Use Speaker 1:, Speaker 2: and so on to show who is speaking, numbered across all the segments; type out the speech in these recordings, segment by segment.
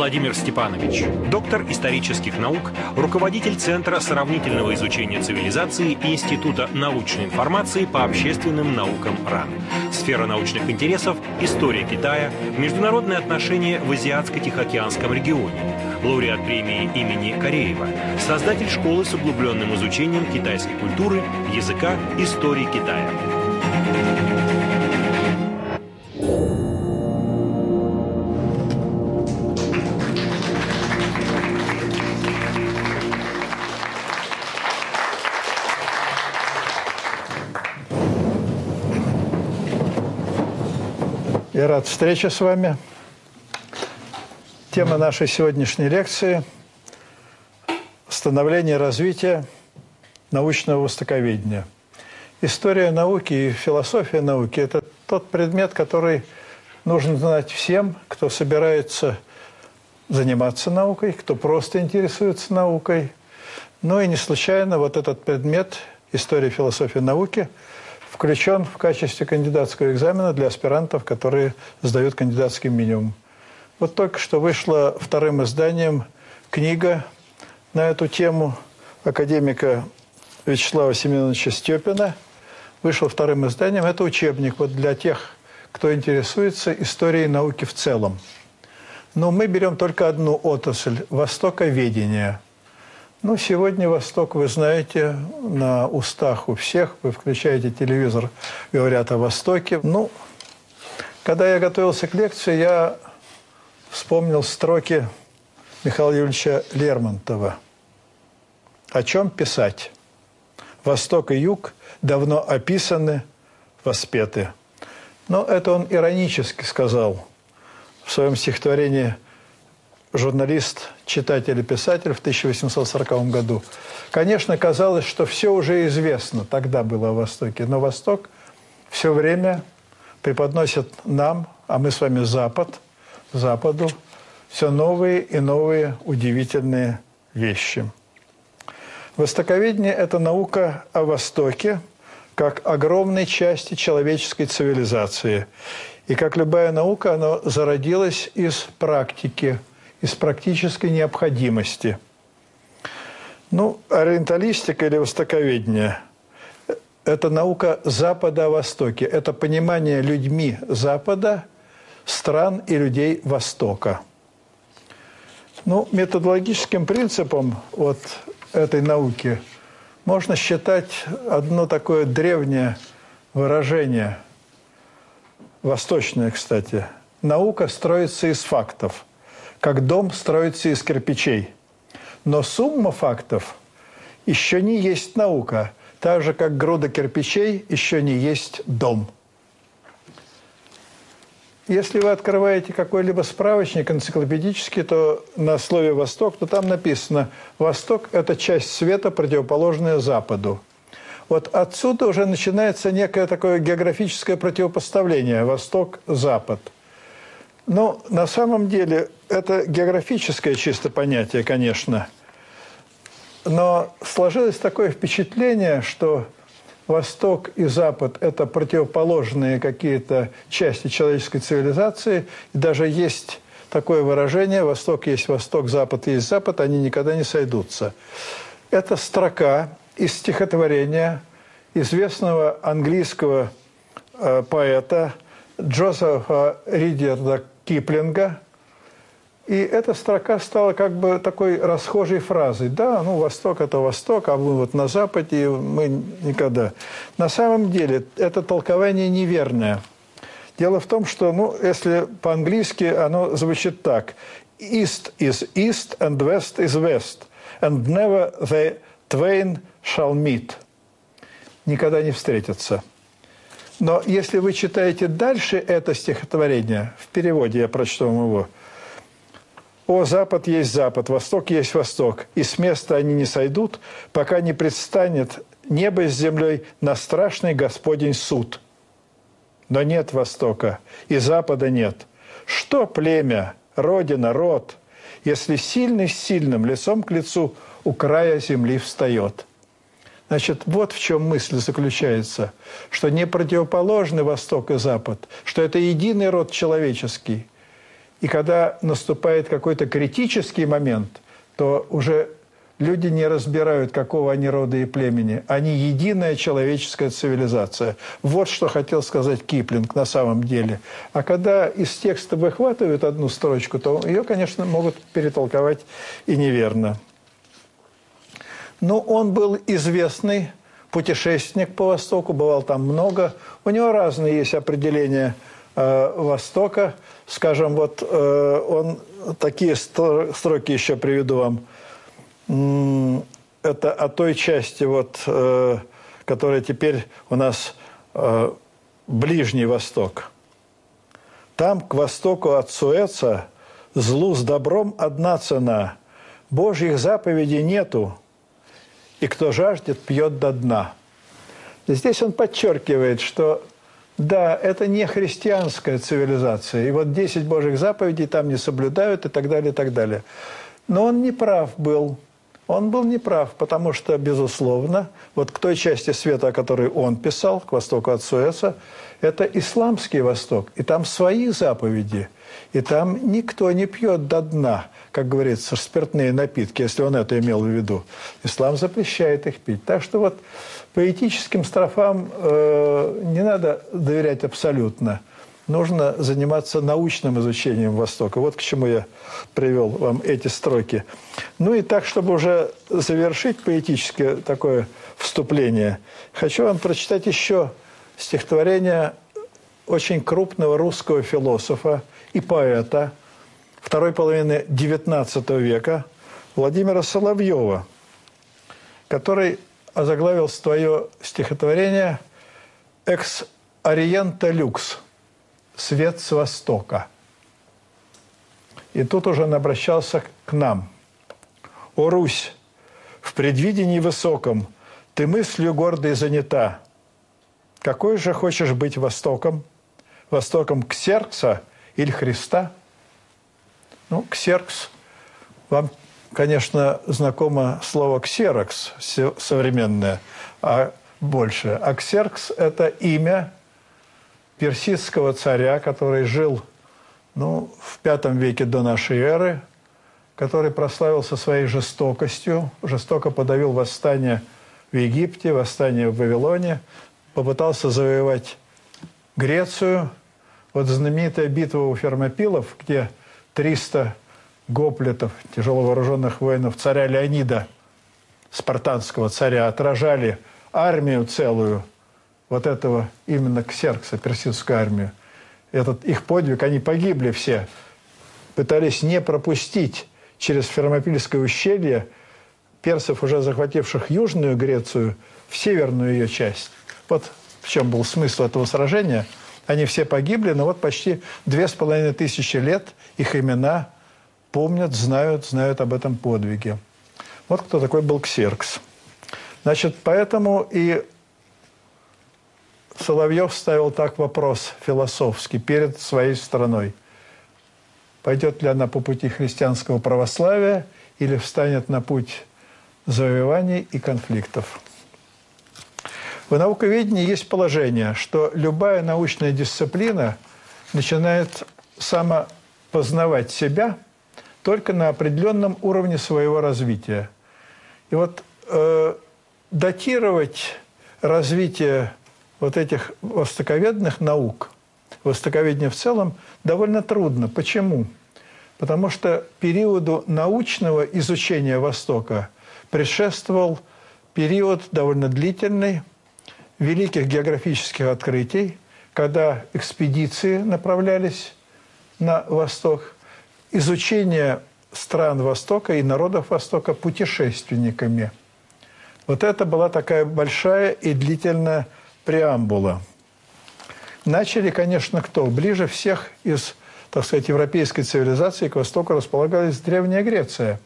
Speaker 1: Владимир Степанович, доктор исторических наук, руководитель Центра сравнительного изучения цивилизации Института научной информации по общественным наукам РАН. Сфера научных интересов – история Китая, международные отношения в Азиатско-Тихоокеанском регионе, лауреат премии имени Кореева, создатель школы с углубленным изучением китайской культуры, языка, истории Китая.
Speaker 2: Рад встрече с вами. Тема нашей сегодняшней лекции – становление и развитие научного востоковедения. История науки и философия науки – это тот предмет, который нужно знать всем, кто собирается заниматься наукой, кто просто интересуется наукой. Ну и не случайно вот этот предмет история философии науки – включен в качестве кандидатского экзамена для аспирантов, которые сдают кандидатский минимум. Вот только что вышла вторым изданием книга на эту тему академика Вячеслава Семеновича Степина. Вышел вторым изданием. Это учебник вот для тех, кто интересуется историей науки в целом. Но мы берем только одну отрасль – востоковедение – ну, сегодня Восток, вы знаете, на устах у всех. Вы включаете телевизор, говорят о Востоке. Ну, когда я готовился к лекции, я вспомнил строки Михаила Юрьевича Лермонтова. О чем писать? Восток и Юг давно описаны, воспеты. Но это он иронически сказал в своем стихотворении – журналист, читатель и писатель в 1840 году. Конечно, казалось, что все уже известно, тогда было о Востоке, но Восток все время преподносит нам, а мы с вами Запад, Западу, все новые и новые удивительные вещи. Востоковедение – это наука о Востоке, как огромной части человеческой цивилизации. И как любая наука, она зародилась из практики – из практической необходимости. Ну, ориенталистика или востоковедение – это наука Запада о Востоке. Это понимание людьми Запада, стран и людей Востока. Ну, методологическим принципом вот этой науки можно считать одно такое древнее выражение, восточное, кстати. Наука строится из фактов – как дом строится из кирпичей. Но сумма фактов еще не есть наука, так же, как груда кирпичей еще не есть дом. Если вы открываете какой-либо справочник энциклопедический, то на слове «Восток», то там написано «Восток – это часть света, противоположная Западу». Вот отсюда уже начинается некое такое географическое противопоставление «Восток-Запад». Ну, на самом деле, это географическое чисто понятие, конечно. Но сложилось такое впечатление, что Восток и Запад – это противоположные какие-то части человеческой цивилизации. И даже есть такое выражение «Восток есть Восток, Запад есть Запад», они никогда не сойдутся. Это строка из стихотворения известного английского э, поэта Джозефа Ридерда Киплинга. И эта строка стала как бы такой расхожей фразой. Да, ну, Восток – это Восток, а мы вот на Западе, мы никогда. На самом деле это толкование неверное. Дело в том, что, ну, если по-английски оно звучит так. East is east and west is west. And never the twain shall meet. Никогда не встретятся. Но если вы читаете дальше это стихотворение, в переводе я прочту вам его, «О, Запад есть Запад, Восток есть Восток, и с места они не сойдут, пока не предстанет небо с землей на страшный Господень суд». Но нет Востока, и Запада нет. Что племя, родина, род, если сильный с сильным лицом к лицу у края земли встает – Значит, вот в чем мысль заключается, что не противоположны Восток и Запад, что это единый род человеческий. И когда наступает какой-то критический момент, то уже люди не разбирают, какого они рода и племени. Они единая человеческая цивилизация. Вот что хотел сказать Киплинг на самом деле. А когда из текста выхватывают одну строчку, то ее, конечно, могут перетолковать и неверно. Но он был известный путешественник по Востоку, бывал там много. У него разные есть определения Востока. Скажем, вот э, он такие строки еще приведу вам – это о той части, вот, э, которая теперь у нас э, Ближний Восток. Там, к востоку от Суэца, злу с добром одна цена. Божьих заповедей нету, и кто жаждет, пьет до дна. Здесь он подчеркивает, что да, это не христианская цивилизация. И вот 10 Божьих заповедей там не соблюдают и так далее, и так далее. Но он не прав был – он был неправ, потому что, безусловно, вот к той части света, о которой он писал, к востоку от Суэца, это исламский Восток, и там свои заповеди, и там никто не пьет до дна, как говорится, спиртные напитки, если он это имел в виду. Ислам запрещает их пить. Так что вот поэтическим строфам э, не надо доверять абсолютно – нужно заниматься научным изучением Востока. Вот к чему я привел вам эти строки. Ну и так, чтобы уже завершить поэтическое такое вступление, хочу вам прочитать еще стихотворение очень крупного русского философа и поэта второй половины XIX века Владимира Соловьева, который озаглавил свое стихотворение «Экс ориента люкс» свет с востока. И тут уже он обращался к нам. «О, Русь, в предвидении высоком ты мыслью гордой занята. Какой же хочешь быть Востоком? Востоком Ксеркса или Христа?» Ну, Ксеркс, вам, конечно, знакомо слово «ксерокс» современное, а больше. А Ксеркс – это имя персидского царя, который жил ну, в V веке до нашей эры, который прославился своей жестокостью, жестоко подавил восстание в Египте, восстание в Вавилоне, попытался завоевать Грецию. Вот знаменитая битва у Фермопилов, где 300 гоплетов, тяжело вооруженных воинов царя Леонида, спартанского царя, отражали армию целую – вот этого именно Ксеркса, персидскую армию. Этот их подвиг, они погибли все. Пытались не пропустить через Фермопильское ущелье персов, уже захвативших Южную Грецию, в северную ее часть. Вот в чем был смысл этого сражения. Они все погибли, но вот почти две с половиной тысячи лет их имена помнят, знают, знают об этом подвиге. Вот кто такой был Ксеркс. Значит, поэтому и Соловьев ставил так вопрос философский перед своей страной. Пойдет ли она по пути христианского православия или встанет на путь завоеваний и конфликтов? В науковедении есть положение, что любая научная дисциплина начинает самопознавать себя только на определенном уровне своего развития. И вот э, датировать развитие вот этих востоковедных наук, востоковедения в целом, довольно трудно. Почему? Потому что периоду научного изучения Востока предшествовал период довольно длительный великих географических открытий, когда экспедиции направлялись на Восток, изучение стран Востока и народов Востока путешественниками. Вот это была такая большая и длительная преамбула. Начали, конечно, кто? Ближе всех из, так сказать, европейской цивилизации к востоку располагалась Древняя Греция.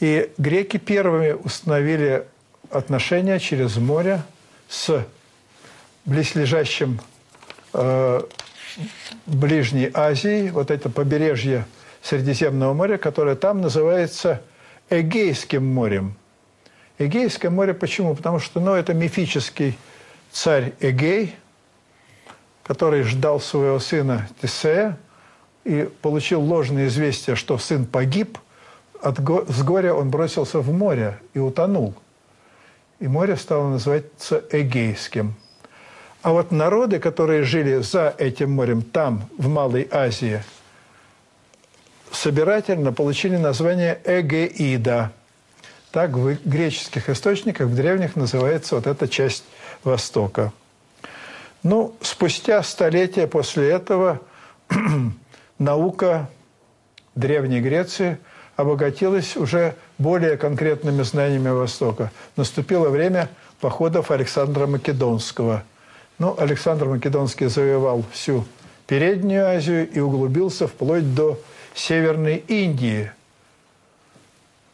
Speaker 2: И греки первыми установили отношения через море с близлежащим э, Ближней Азией, вот это побережье Средиземного моря, которое там называется Эгейским морем. Эгейское море почему? Потому что ну, это мифический царь Эгей, который ждал своего сына Тесея, и получил ложное известие, что сын погиб, от го с горя он бросился в море и утонул. И море стало называться Эгейским. А вот народы, которые жили за этим морем, там, в Малой Азии, собирательно получили название Эгеида. Так в греческих источниках, в древних называется вот эта часть Востока. Ну, спустя столетия после этого наука Древней Греции обогатилась уже более конкретными знаниями Востока. Наступило время походов Александра Македонского. Ну, Александр Македонский завоевал всю Переднюю Азию и углубился вплоть до Северной Индии.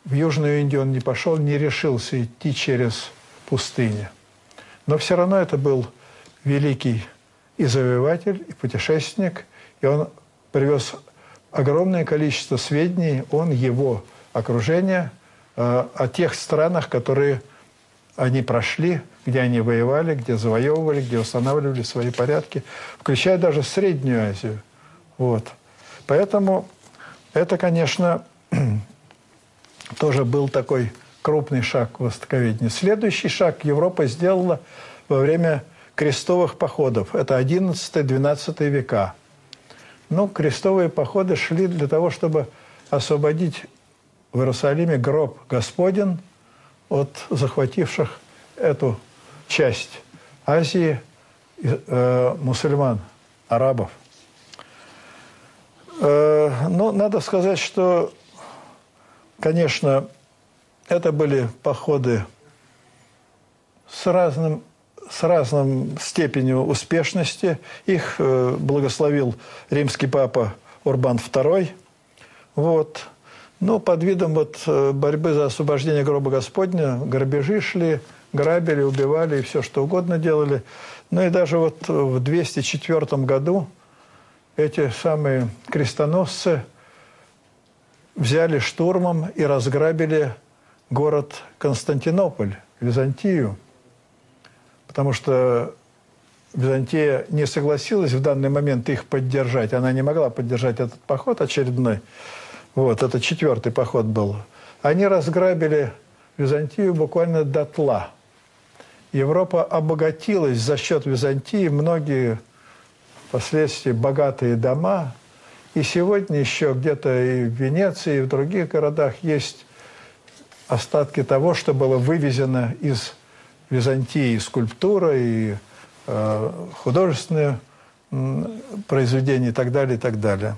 Speaker 2: В Южную Индию он не пошел, не решился идти через пустыню. Но все равно это был великий и завоеватель, и путешественник, и он привез огромное количество сведений, он, его окружение, э, о тех странах, которые они прошли, где они воевали, где завоевывали, где устанавливали свои порядки, включая даже Среднюю Азию. Вот. Поэтому это, конечно, тоже был такой крупный шаг в востоковедении. Следующий шаг Европа сделала во время крестовых походов. Это 11-12 века. Ну, крестовые походы шли для того, чтобы освободить в Иерусалиме гроб Господен от захвативших эту часть Азии э, мусульман, арабов. Э, но надо сказать, что, конечно, это были походы с разным с разным степенью успешности. Их э, благословил римский папа Урбан II. Вот. Но под видом вот э, борьбы за освобождение гроба Господня грабежи шли, грабили, убивали и все что угодно делали. Ну и даже вот в 204 году эти самые крестоносцы взяли штурмом и разграбили город Константинополь, Византию – потому что Византия не согласилась в данный момент их поддержать. Она не могла поддержать этот поход очередной. Вот, это четвертый поход был. Они разграбили Византию буквально дотла. Европа обогатилась за счет Византии. Многие впоследствии богатые дома. И сегодня еще где-то и в Венеции, и в других городах есть остатки того, что было вывезено из Византии скульптура, и э, художественные э, произведения и так далее, и так далее.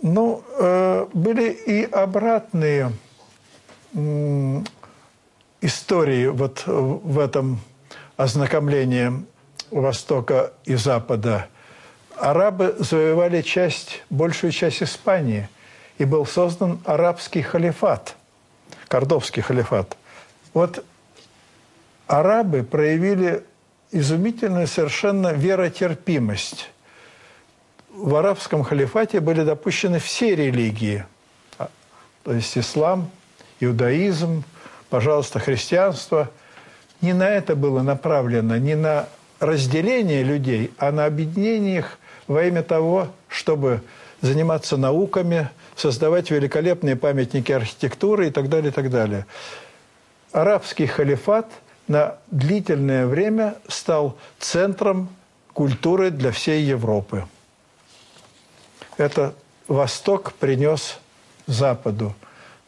Speaker 2: Ну, э, были и обратные истории вот в этом ознакомлении Востока и Запада. Арабы завоевали часть, большую часть Испании, и был создан арабский халифат, Кордовский халифат. Вот арабы проявили изумительную совершенно веротерпимость. В арабском халифате были допущены все религии, а, то есть ислам, иудаизм, пожалуйста, христианство. Не на это было направлено, не на разделение людей, а на объединение их во имя того, чтобы заниматься науками, создавать великолепные памятники архитектуры и так далее, и так далее. Арабский халифат – на длительное время стал центром культуры для всей Европы. Это Восток принес Западу.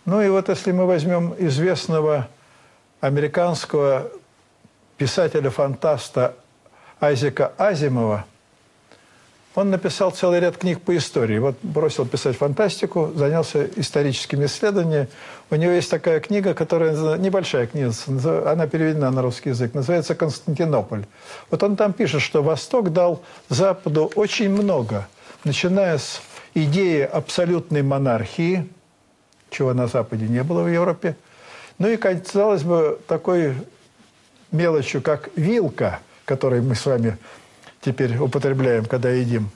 Speaker 2: Ну и вот если мы возьмем известного американского писателя-фантаста Айзека Азимова – он написал целый ряд книг по истории. Вот бросил писать фантастику, занялся историческими исследованиями. У него есть такая книга, которая небольшая книга, она переведена на русский язык, называется «Константинополь». Вот он там пишет, что Восток дал Западу очень много, начиная с идеи абсолютной монархии, чего на Западе не было в Европе, ну и, казалось бы, такой мелочью, как вилка, которой мы с вами теперь употребляем, когда едим.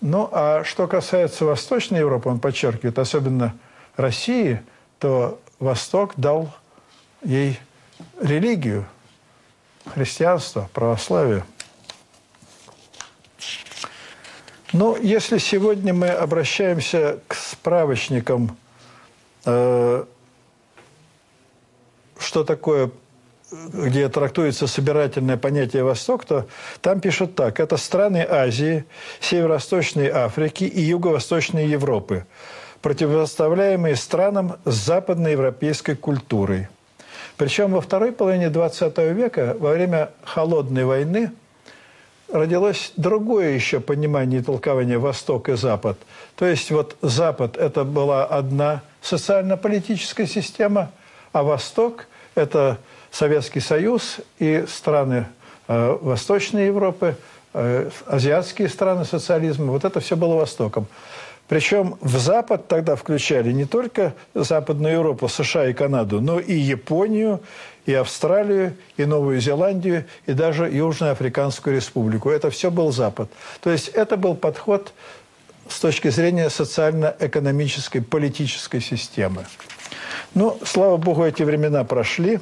Speaker 2: Ну, а что касается Восточной Европы, он подчеркивает, особенно России, то Восток дал ей религию, христианство, православие. Но если сегодня мы обращаемся к справочникам, что такое, где трактуется собирательное понятие «Восток», то там пишут так. Это страны Азии, Северо-Восточной Африки и Юго-Восточной Европы, противопоставляемые странам с западноевропейской культурой. Причем во второй половине XX века, во время Холодной войны – родилось другое еще понимание и толкование «Восток» и «Запад». То есть вот Запад – это была одна социально-политическая система, а Восток – это Советский Союз и страны э, Восточной Европы, э, азиатские страны социализма. Вот это все было Востоком. Причем в Запад тогда включали не только Западную Европу, США и Канаду, но и Японию, и Австралию, и Новую Зеландию, и даже Южноафриканскую республику. Это все был Запад. То есть это был подход с точки зрения социально-экономической, политической системы. Ну, слава богу, эти времена прошли.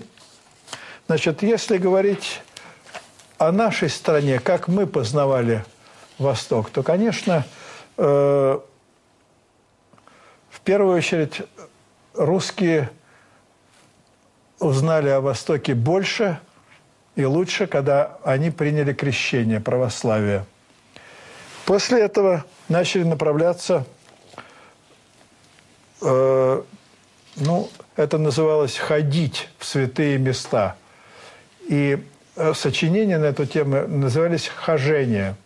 Speaker 2: Значит, если говорить о нашей стране, как мы познавали Восток, то, конечно, э, в первую очередь русские узнали о Востоке больше и лучше, когда они приняли крещение православия. После этого начали направляться, э, ну, это называлось «ходить в святые места». И э, сочинения на эту тему назывались «хожение».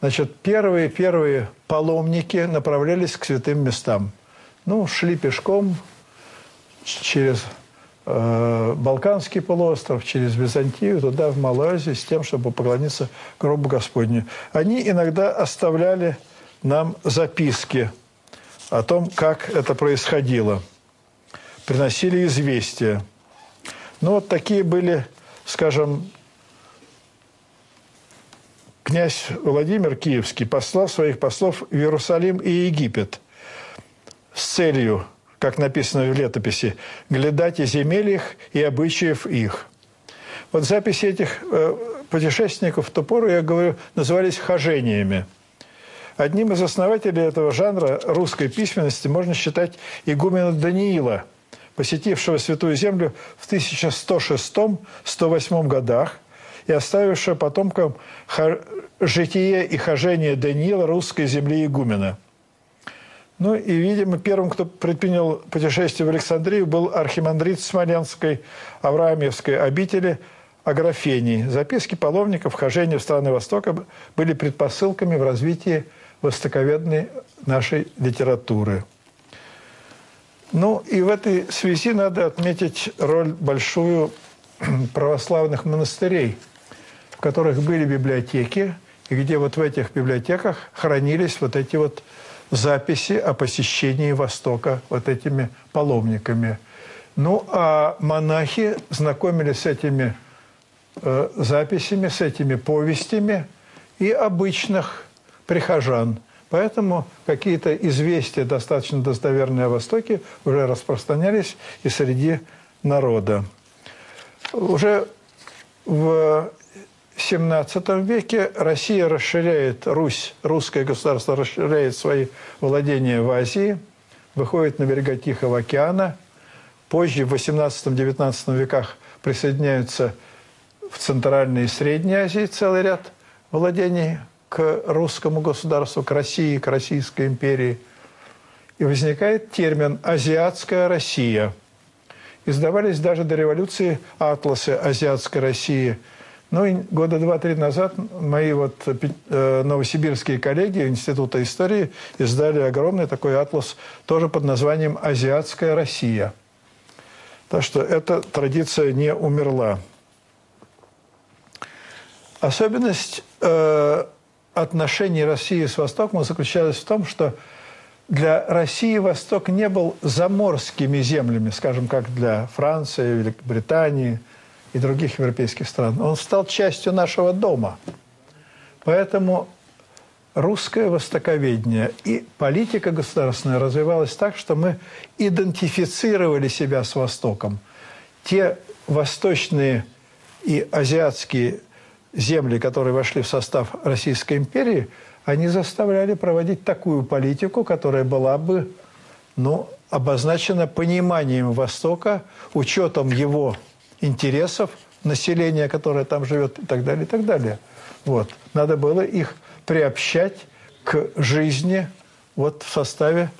Speaker 2: Значит, первые-первые паломники направлялись к святым местам. Ну, шли пешком через Балканский полуостров, через Византию, туда, в Малайзию, с тем, чтобы поклониться гробу Господню. Они иногда оставляли нам записки о том, как это происходило. Приносили известия. Ну, вот такие были, скажем, князь Владимир Киевский послал своих послов в Иерусалим и Египет с целью как написано в летописи, «глядайте земель их и обычаев их». Вот записи этих э, путешественников в ту пору, я говорю, назывались «хожениями». Одним из основателей этого жанра русской письменности можно считать игумена Даниила, посетившего Святую Землю в 1106-108 годах и оставившего потомкам житие и хожение Даниила русской земли игумена – ну и, видимо, первым, кто предпринял путешествие в Александрию, был архимандрит Смоленской Авраамевской обители Аграфений. Записки паломников вхождения в страны Востока были предпосылками в развитии востоковедной нашей литературы. Ну и в этой связи надо отметить роль большую православных монастырей, в которых были библиотеки, и где вот в этих библиотеках хранились вот эти вот записи о посещении Востока вот этими паломниками. Ну, а монахи знакомились с этими э, записями, с этими повестями и обычных прихожан. Поэтому какие-то известия, достаточно достоверные о Востоке, уже распространялись и среди народа. Уже в XVII веке Россия расширяет, Русь, русское государство расширяет свои владения в Азии, выходит на берега Тихого океана. Позже, в XVIII-XIX веках, присоединяются в Центральной и Средней Азии целый ряд владений к русскому государству, к России, к Российской империи. И возникает термин «азиатская Россия». Издавались даже до революции атласы азиатской России – ну и года два-три назад мои вот э, новосибирские коллеги Института истории издали огромный такой атлас, тоже под названием «Азиатская Россия». Так что эта традиция не умерла. Особенность э, отношений России с Востоком заключалась в том, что для России Восток не был заморскими землями, скажем, как для Франции, Великобритании – и других европейских стран. Он стал частью нашего дома. Поэтому русское востоковедение и политика государственная развивалась так, что мы идентифицировали себя с Востоком. Те восточные и азиатские земли, которые вошли в состав Российской империи, они заставляли проводить такую политику, которая была бы ну, обозначена пониманием Востока, учетом его интересов, населения, которое там живет и так далее, и так далее. Вот. Надо было их приобщать к жизни вот в составе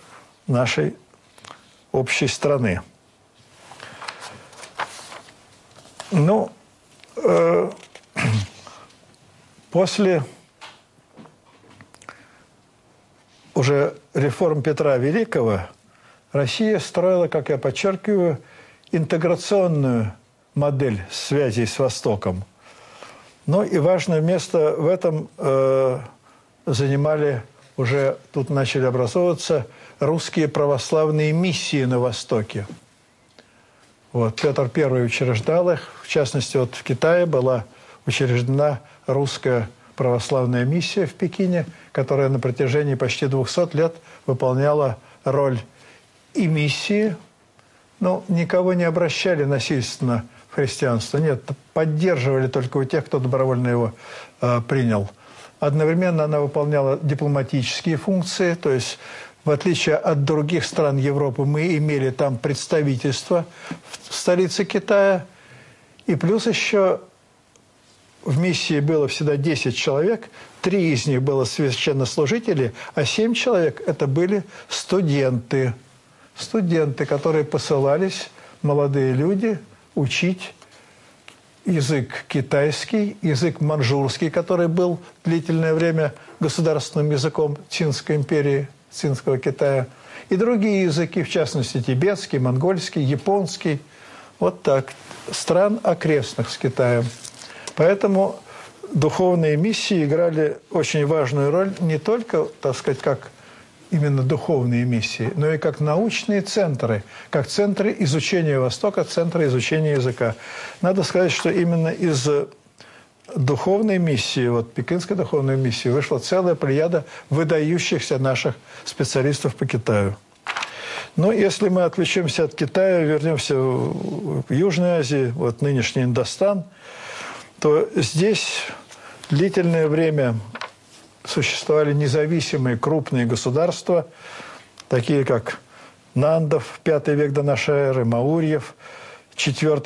Speaker 2: нашей общей страны. Ну, э, после уже реформ Петра Великого Россия строила, как я подчеркиваю, интеграционную модель связей с Востоком. Ну и важное место в этом э, занимали уже, тут начали образовываться русские православные миссии на Востоке. Вот, Петр I учреждал их, в частности, вот в Китае была учреждена русская православная миссия в Пекине, которая на протяжении почти 200 лет выполняла роль и миссии, но никого не обращали насильственно христианство. Нет, поддерживали только у тех, кто добровольно его э, принял. Одновременно она выполняла дипломатические функции, то есть в отличие от других стран Европы, мы имели там представительство в столице Китая. И плюс еще в миссии было всегда 10 человек, три из них было священнослужители, а семь человек – это были студенты. Студенты, которые посылались, молодые люди, учить язык китайский, язык манжурский, который был длительное время государственным языком Цинской империи, Цинского Китая, и другие языки, в частности, тибетский, монгольский, японский. Вот так. Стран окрестных с Китаем. Поэтому духовные миссии играли очень важную роль не только, так сказать, как именно духовные миссии, но и как научные центры, как центры изучения Востока, центры изучения языка. Надо сказать, что именно из духовной миссии, вот пекинской духовной миссии, вышла целая плеяда выдающихся наших специалистов по Китаю. Но если мы отвлечемся от Китая, вернемся в Южной Азии, вот нынешний Индостан, то здесь длительное время существовали независимые крупные государства, такие как Нандов, пятый век до нашей эры, Маурьев,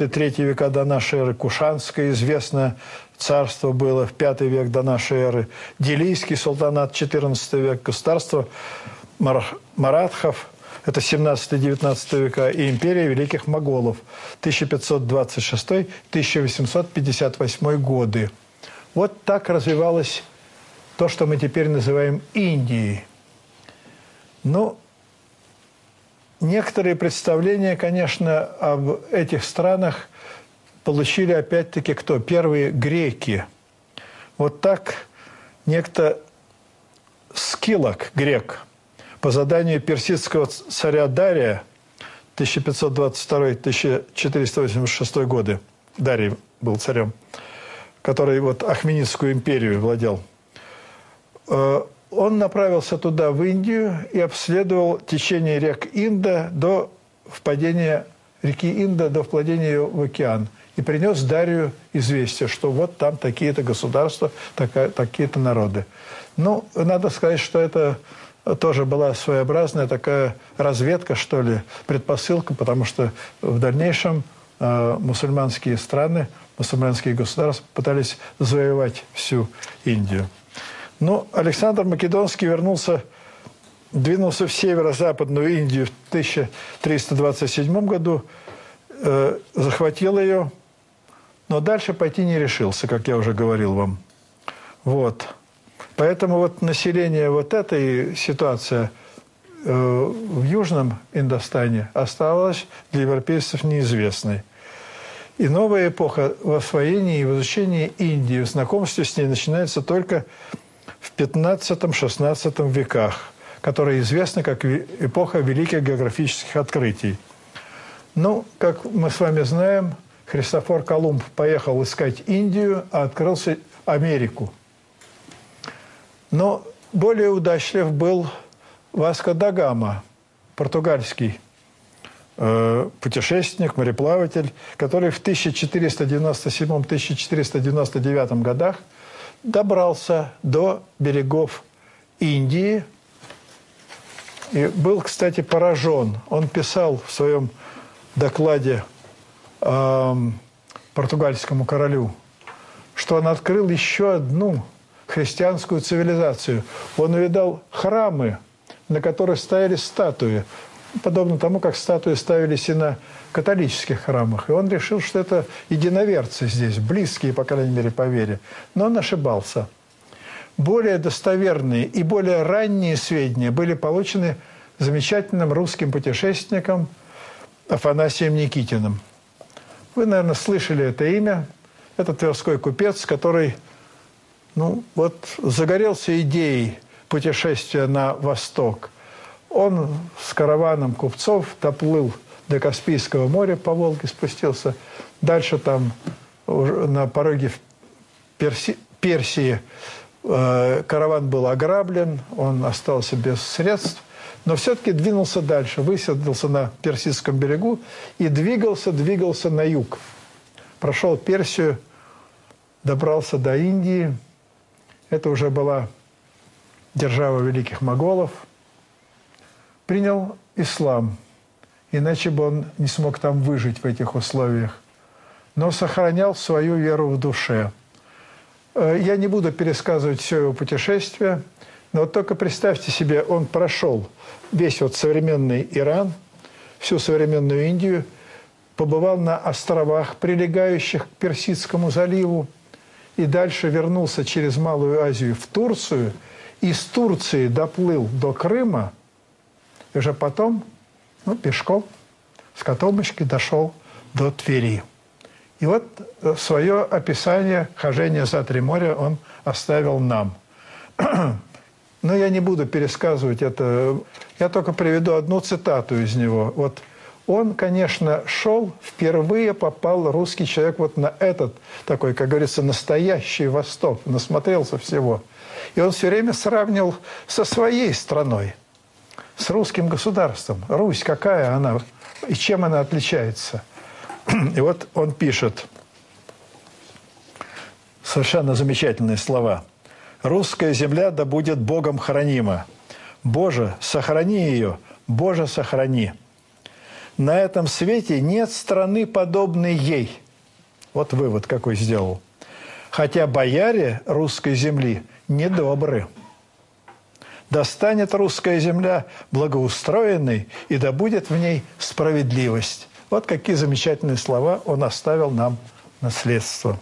Speaker 2: третий века до эры, Кушанское известное царство было в пятый век до нашей эры, Делийский султанат, 14 век, государство Маратхов, это 17-19 века, и империя великих моголов, 1526-1858 годы. Вот так развивалось то, что мы теперь называем Индией. Ну, некоторые представления, конечно, об этих странах получили опять-таки кто? Первые греки. Вот так некто Скилок, грек, по заданию персидского царя Дария 1522-1486 годы, Дарий был царем, который вот Ахменидскую империю владел – он направился туда, в Индию, и обследовал течение рек Инда до впадения реки Инда, до впадения ее в океан. И принес Дарию известие, что вот там такие-то государства, такие-то народы. Ну, надо сказать, что это тоже была своеобразная такая разведка, что ли, предпосылка, потому что в дальнейшем э, мусульманские страны, мусульманские государства пытались завоевать всю Индию. Но ну, Александр Македонский вернулся, двинулся в северо-западную Индию в 1327 году, э, захватил ее, но дальше пойти не решился, как я уже говорил вам. Вот. Поэтому вот население вот этой ситуации э, в Южном Индостане осталось для европейцев неизвестной. И новая эпоха в освоении и в изучении Индии, в знакомстве с ней начинается только в 15-16 веках, которая известна как эпоха великих географических открытий. Ну, как мы с вами знаем, Христофор Колумб поехал искать Индию, а открылся Америку. Но более удачлив был Васко да Гама, португальский э, путешественник, мореплаватель, который в 1497-1499 годах добрался до берегов Индии и был, кстати, поражен. Он писал в своем докладе э, португальскому королю, что он открыл еще одну христианскую цивилизацию. Он увидал храмы, на которых стояли статуи, подобно тому, как статуи ставились и на католических храмах. И он решил, что это единоверцы здесь, близкие, по крайней мере, по вере. Но он ошибался. Более достоверные и более ранние сведения были получены замечательным русским путешественником Афанасием Никитиным. Вы, наверное, слышали это имя. Это тверской купец, который ну, вот загорелся идеей путешествия на восток. Он с караваном купцов доплыл до Каспийского моря, по Волге спустился. Дальше там на пороге Перси, Персии э, караван был ограблен, он остался без средств, но все-таки двинулся дальше, высадился на Персидском берегу и двигался, двигался на юг. Прошел Персию, добрался до Индии. Это уже была держава великих моголов. Принял ислам – иначе бы он не смог там выжить в этих условиях. Но сохранял свою веру в душе. Э, я не буду пересказывать все его путешествие, но вот только представьте себе, он прошел весь вот современный Иран, всю современную Индию, побывал на островах, прилегающих к Персидскому заливу, и дальше вернулся через Малую Азию в Турцию, и с Турции доплыл до Крыма, и уже потом ну, пешком с Котомочки дошел до Твери. И вот э, свое описание хождения за три моря он оставил нам. Но я не буду пересказывать это. Я только приведу одну цитату из него. Вот он, конечно, шел, впервые попал русский человек вот на этот такой, как говорится, настоящий Восток, насмотрелся всего. И он все время сравнивал со своей страной – с русским государством. Русь какая она и чем она отличается? И вот он пишет совершенно замечательные слова. «Русская земля да будет Богом хранима. Боже, сохрани ее, Боже, сохрани. На этом свете нет страны, подобной ей». Вот вывод какой сделал. Хотя бояре русской земли недобры достанет русская земля благоустроенной, и да будет в ней справедливость. Вот какие замечательные слова он оставил нам наследство.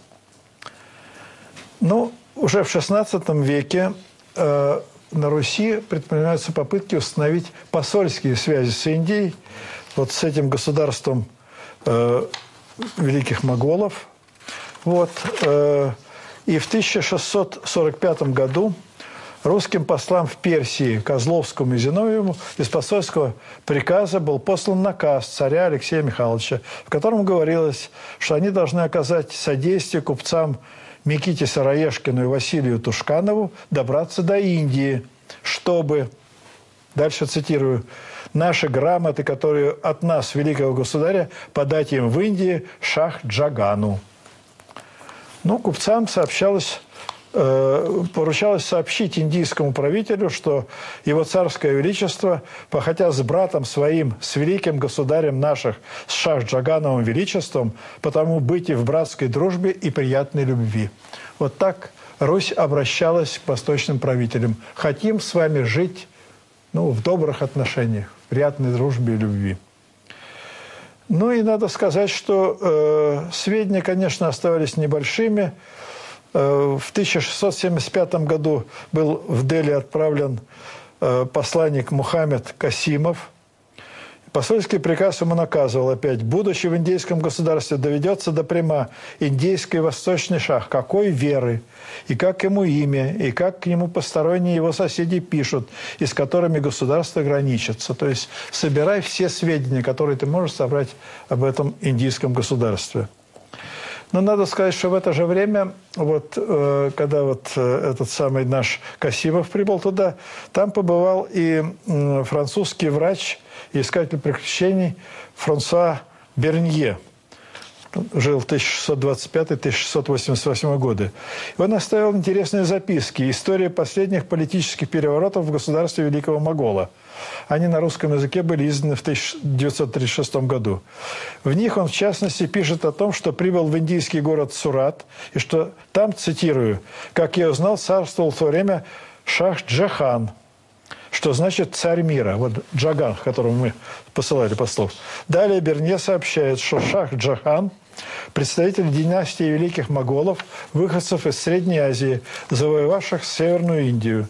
Speaker 2: Ну, уже в XVI веке э, на Руси предпринимаются попытки установить посольские связи с Индией, вот с этим государством э, великих моголов. Вот, э, и в 1645 году русским послам в Персии Козловскому и Зиновьеву из посольского приказа был послан наказ царя Алексея Михайловича, в котором говорилось, что они должны оказать содействие купцам Миките Сыроежкину и Василию Тушканову добраться до Индии, чтобы, дальше цитирую, наши грамоты, которые от нас, великого государя, подать им в Индии Шах Джагану. Ну, купцам сообщалось поручалось сообщить индийскому правителю, что его царское величество, хотя с братом своим, с великим государем наших, с Шах-Джагановым величеством, потому быть и в братской дружбе и приятной любви. Вот так Русь обращалась к восточным правителям. Хотим с вами жить ну, в добрых отношениях, в приятной дружбе и любви. Ну и надо сказать, что э, сведения, конечно, оставались небольшими. Э, в 1675 году был в Дели отправлен э, посланник Мухаммед Касимов. Посольский приказ ему наказывал опять, будучи в индейском государстве, доведется до пряма индейский восточный шах, какой веры, и как ему имя, и как к нему посторонние его соседи пишут, и с которыми государство граничится. То есть собирай все сведения, которые ты можешь собрать об этом индийском государстве. Но надо сказать, что в это же время, вот, э, когда вот э, этот самый наш Касимов прибыл туда, там побывал и французский врач и искатель приключений Франсуа Бернье. Жил 1625-1688 годы. Он оставил интересные записки «История последних политических переворотов в государстве Великого Могола». Они на русском языке были изданы в 1936 году. В них он, в частности, пишет о том, что прибыл в индийский город Сурат, и что там, цитирую, «как я узнал, царствовал в то время Шах Джахан, что значит «царь мира». Вот Джаган, которому мы посылали послов. Далее Берне сообщает, что Шах Джахан – представитель династии великих моголов, выходцев из Средней Азии, завоевавших Северную Индию.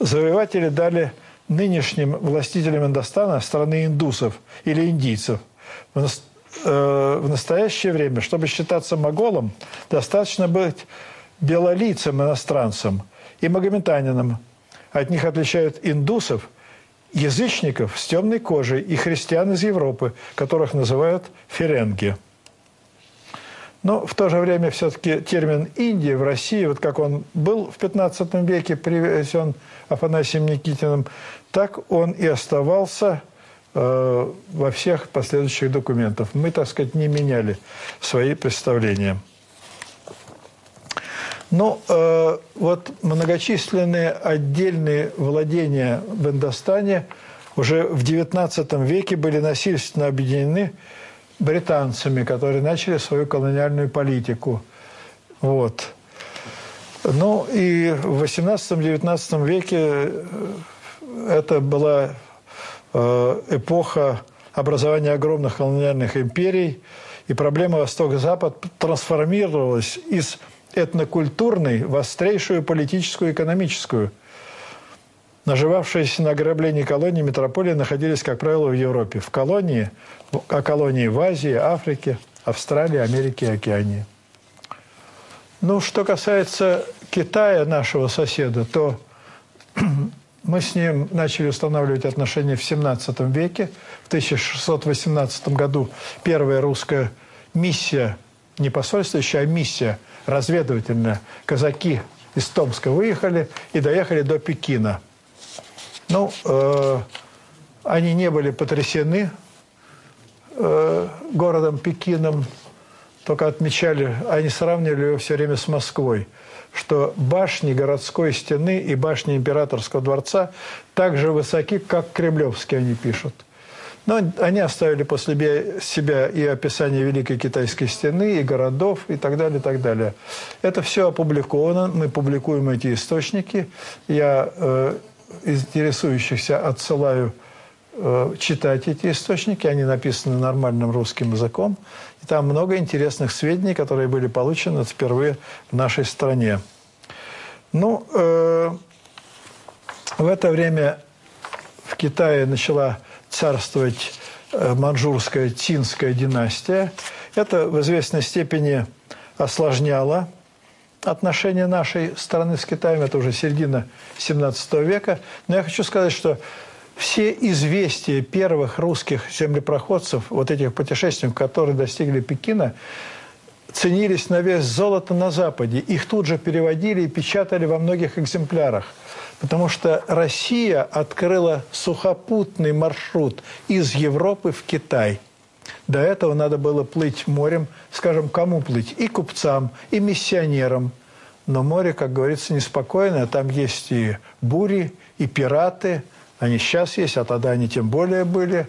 Speaker 2: Завоеватели дали нынешним властителям Индостана страны индусов или индийцев. В, э, в настоящее время, чтобы считаться моголом, достаточно быть белолицым иностранцем и магометанином. От них отличают индусов, язычников с темной кожей и христиан из Европы, которых называют ференги. Но в то же время все-таки термин «Индия» в России, вот как он был в 15 веке привезен Афанасием Никитиным, так он и оставался э, во всех последующих документах. Мы, так сказать, не меняли свои представления. Ну, э, вот многочисленные отдельные владения в Индостане уже в XIX веке были насильственно объединены британцами, которые начали свою колониальную политику. Вот. Ну и в 18-19 веке э, это была э, эпоха образования огромных колониальных империй, и проблема Восток-Запад трансформировалась из этнокультурной в острейшую политическую и экономическую – Наживавшиеся на ограблении колонии метрополии находились, как правило, в Европе. В колонии, а колонии в Азии, Африке, Австралии, Америке и Океании. Ну, что касается Китая, нашего соседа, то мы с ним начали устанавливать отношения в 17 веке. В 1618 году первая русская миссия, не посольствующая, а миссия разведывательная, казаки из Томска выехали и доехали до Пекина – ну, э, они не были потрясены э, городом Пекином, только отмечали, они сравнивали его все время с Москвой, что башни городской стены и башни императорского дворца так же высоки, как кремлевские, они пишут. Но они оставили после себя и описание Великой Китайской стены, и городов, и так далее, и так далее. Это все опубликовано, мы публикуем эти источники. Я э, интересующихся отсылаю э, читать эти источники. Они написаны нормальным русским языком. И там много интересных сведений, которые были получены впервые в нашей стране. Ну, э, в это время в Китае начала царствовать э, манчжурская Цинская династия. Это в известной степени осложняло отношения нашей страны с Китаем, это уже середина 17 века. Но я хочу сказать, что все известия первых русских землепроходцев, вот этих путешественников, которые достигли Пекина, ценились на вес золота на Западе. Их тут же переводили и печатали во многих экземплярах. Потому что Россия открыла сухопутный маршрут из Европы в Китай – до этого надо было плыть морем, скажем, кому плыть? И купцам, и миссионерам. Но море, как говорится, неспокойное. Там есть и бури, и пираты. Они сейчас есть, а тогда они тем более были.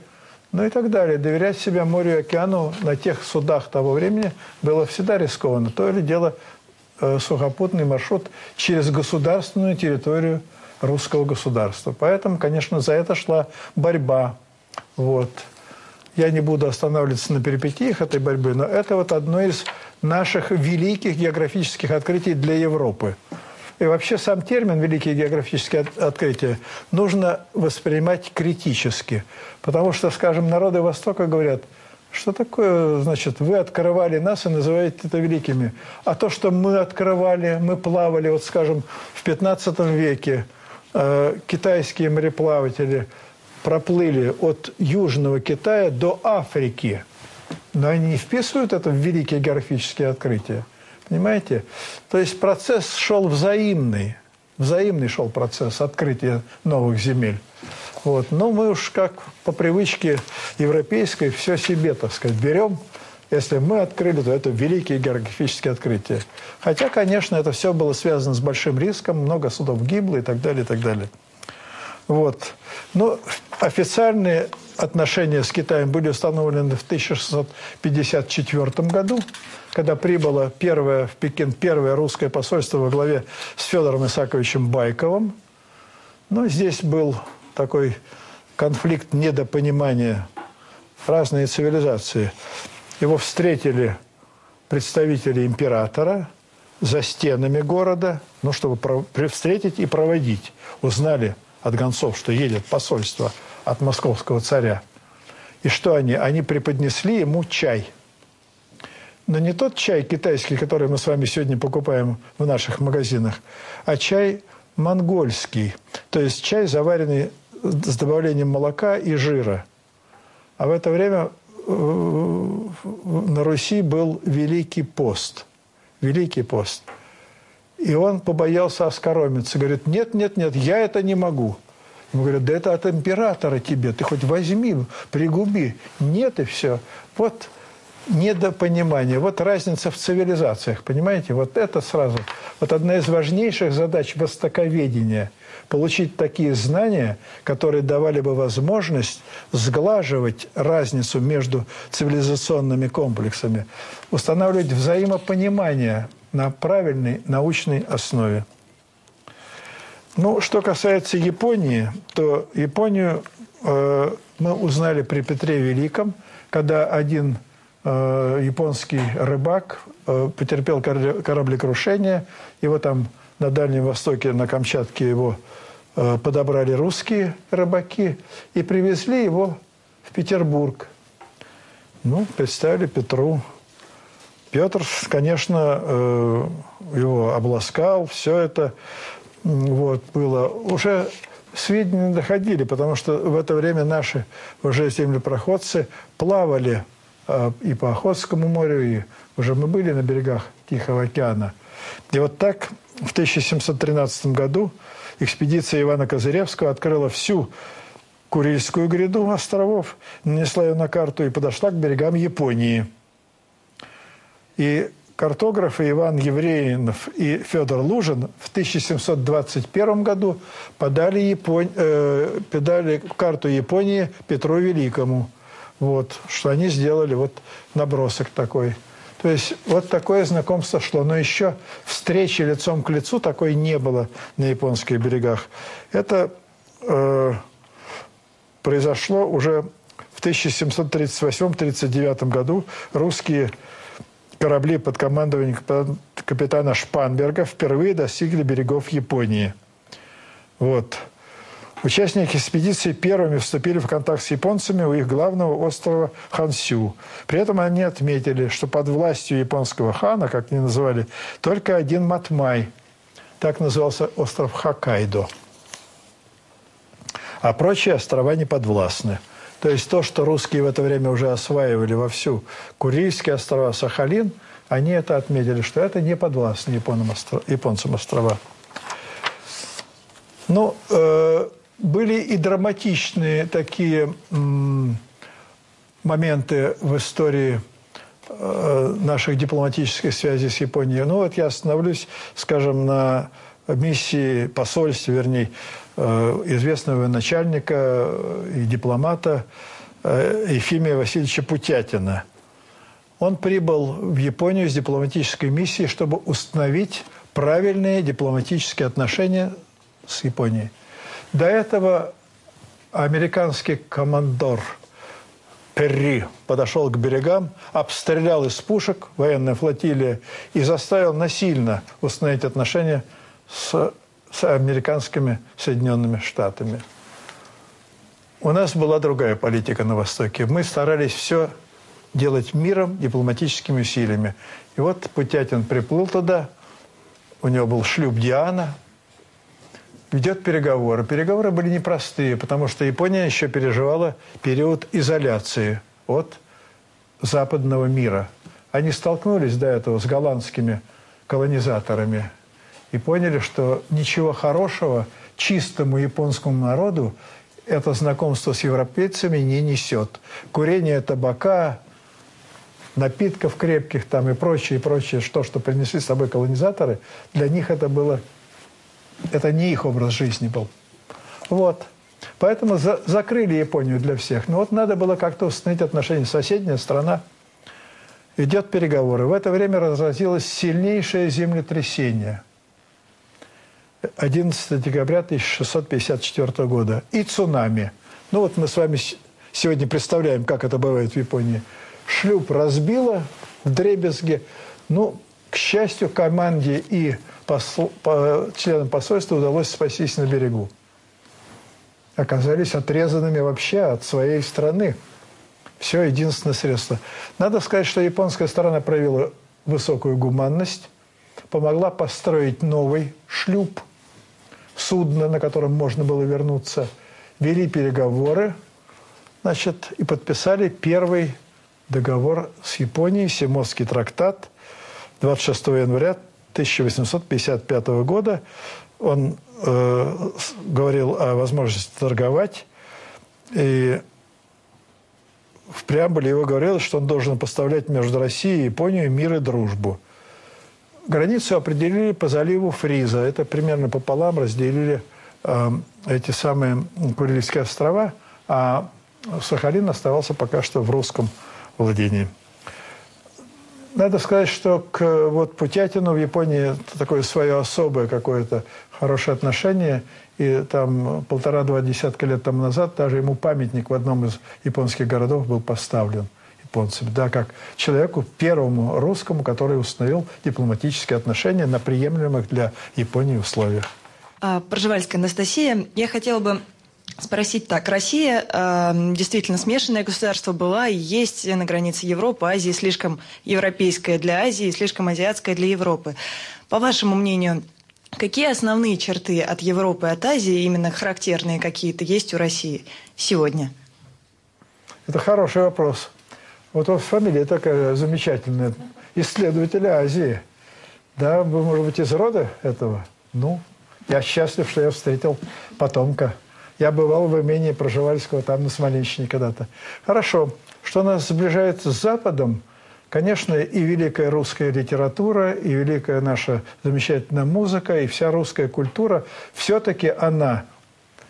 Speaker 2: Ну и так далее. Доверять себя морю и океану на тех судах того времени было всегда рискованно. То или дело сухопутный маршрут через государственную территорию русского государства. Поэтому, конечно, за это шла борьба. Вот. Я не буду останавливаться на перипетиях этой борьбы, но это вот одно из наших великих географических открытий для Европы. И вообще сам термин «великие географические открытия» нужно воспринимать критически. Потому что, скажем, народы Востока говорят, что такое, значит, вы открывали нас и называете это великими. А то, что мы открывали, мы плавали, вот, скажем, в 15 веке, э, китайские мореплаватели – проплыли от Южного Китая до Африки. Но они не вписывают это в великие географические открытия. Понимаете? То есть процесс шел взаимный. Взаимный шел процесс открытия новых земель. Вот. Но мы уж как по привычке европейской все себе, так сказать, берем Если мы открыли, то это великие географические открытия. Хотя, конечно, это все было связано с большим риском, много судов гибло и так далее, и так далее. Вот. Но официальные отношения с Китаем были установлены в 1654 году, когда прибыло первое в Пекин первое русское посольство во главе с Федором Исаковичем Байковым. Но здесь был такой конфликт недопонимания разные цивилизации. Его встретили представители императора за стенами города, ну, чтобы встретить и проводить. Узнали от гонцов, что едет посольство от московского царя. И что они? Они преподнесли ему чай. Но не тот чай китайский, который мы с вами сегодня покупаем в наших магазинах, а чай монгольский. То есть чай, заваренный с добавлением молока и жира. А в это время э, на Руси был Великий пост. Великий пост – и он побоялся оскоромиться. Говорит, нет, нет, нет, я это не могу. Ему говорят, да это от императора тебе, ты хоть возьми, пригуби. Нет, и все. Вот недопонимание, вот разница в цивилизациях, понимаете? Вот это сразу, вот одна из важнейших задач востоковедения – получить такие знания, которые давали бы возможность сглаживать разницу между цивилизационными комплексами, устанавливать взаимопонимание – на правильной научной основе. Ну, что касается Японии, то Японию э, мы узнали при Петре Великом, когда один э, японский рыбак э, потерпел кораблекрушение, его там на Дальнем Востоке, на Камчатке его э, подобрали русские рыбаки и привезли его в Петербург. Ну, представили Петру Петр, конечно, э, его обласкал, все это вот, было. Уже сведения доходили, потому что в это время наши уже землепроходцы плавали э, и по Охотскому морю, и уже мы были на берегах Тихого океана. И вот так в 1713 году экспедиция Ивана Козыревского открыла всю Курильскую гряду островов, нанесла ее на карту и подошла к берегам Японии – и картографы Иван Евреинов и Федор Лужин в 1721 году подали, Японь, э, подали карту Японии Петру Великому. Вот, что они сделали вот набросок такой. То есть вот такое знакомство шло. Но еще встречи лицом к лицу такой не было на японских берегах. Это э, произошло уже в 1738-39 году. Русские корабли под командованием капитана Шпанберга впервые достигли берегов Японии. Вот. Участники экспедиции первыми вступили в контакт с японцами у их главного острова Хансю. При этом они отметили, что под властью японского хана, как они называли, только один Матмай. Так назывался остров Хоккайдо. А прочие острова не подвластны. То есть то, что русские в это время уже осваивали вовсю Курильские острова, Сахалин, они это отметили, что это не подвластны японцам острова. Ну, э, были и драматичные такие моменты в истории э, наших дипломатических связей с Японией. Ну, вот я остановлюсь, скажем, на миссии, посольстве, вернее, Э, известного начальника и дипломата э, Ефимия Васильевича Путятина. Он прибыл в Японию с дипломатической миссией, чтобы установить правильные дипломатические отношения с Японией. До этого американский командор Перри подошел к берегам, обстрелял из пушек военная флотилия и заставил насильно установить отношения с с американскими Соединенными Штатами. У нас была другая политика на Востоке. Мы старались все делать миром, дипломатическими усилиями. И вот Путятин приплыл туда, у него был шлюп Диана, ведет переговоры. Переговоры были непростые, потому что Япония еще переживала период изоляции от западного мира. Они столкнулись до этого с голландскими колонизаторами – и поняли, что ничего хорошего чистому японскому народу это знакомство с европейцами не несет. Курение табака, напитков крепких там и прочее, и прочее, что, что принесли с собой колонизаторы, для них это было, это не их образ жизни был. Вот. Поэтому за, закрыли Японию для всех. Но вот надо было как-то установить отношения. Соседняя страна идет переговоры. В это время разразилось сильнейшее землетрясение. 11 декабря 1654 года. И цунами. Ну вот мы с вами сегодня представляем, как это бывает в Японии. Шлюп разбило в дребезге. Ну, к счастью, команде и посл, по, членам посольства удалось спастись на берегу оказались отрезанными вообще от своей страны. Все единственное средство. Надо сказать, что японская сторона проявила высокую гуманность, помогла построить новый шлюп, судно, на котором можно было вернуться, вели переговоры, значит, и подписали первый договор с Японией, Симоский трактат 26 января 1855 года. Он э, говорил о возможности торговать, и в преамбуле его говорилось, что он должен поставлять между Россией и Японией мир и дружбу. Границу определили по заливу Фриза. Это примерно пополам разделили э, эти самые Курильские острова, а Сахалин оставался пока что в русском владении. Надо сказать, что к вот Путятину в Японии такое свое особое какое-то хорошее отношение. И там полтора-два десятка лет тому назад даже ему памятник в одном из японских городов был поставлен японцами. Да, как человеку первому русскому, который установил дипломатические отношения на приемлемых для Японии условиях.
Speaker 3: А, Проживальская Анастасия, я хотела бы спросить так. Россия э, действительно смешанное государство была и есть на границе Европы. Азия слишком европейская для Азии, слишком азиатская для Европы. По вашему мнению, какие основные черты от Европы и от Азии, именно характерные какие-то, есть у России сегодня?
Speaker 2: Это хороший вопрос. Вот вас фамилия такая замечательная. Исследователь Азии. Да, вы, может быть, из рода этого? Ну, я счастлив, что я встретил потомка я бывал в имении Проживальского там на Смоленщине когда-то. Хорошо. Что нас сближает с Западом? Конечно, и великая русская литература, и великая наша замечательная музыка, и вся русская культура. Все-таки она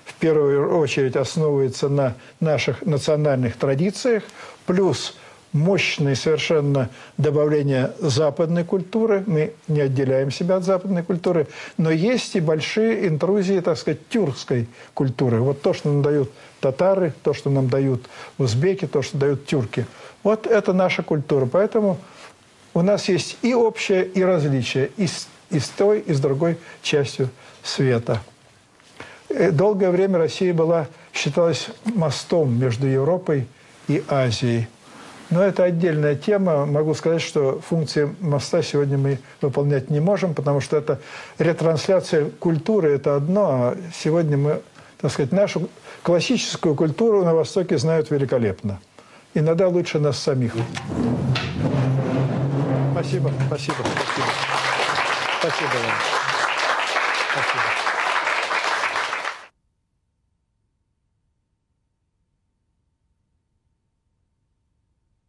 Speaker 2: в первую очередь основывается на наших национальных традициях, плюс мощное совершенно добавление западной культуры. Мы не отделяем себя от западной культуры. Но есть и большие интрузии, так сказать, тюркской культуры. Вот то, что нам дают татары, то, что нам дают узбеки, то, что дают тюрки. Вот это наша культура. Поэтому у нас есть и общее, и различие. И с, и с той, и с другой частью света. Э, долгое время Россия была, считалась мостом между Европой и Азией. Но это отдельная тема. Могу сказать, что функции моста сегодня мы выполнять не можем, потому что это ретрансляция культуры – это одно, а сегодня мы, так сказать, нашу классическую культуру на Востоке знают великолепно. Иногда лучше нас самих. Спасибо, спасибо, спасибо. Спасибо вам. Спасибо.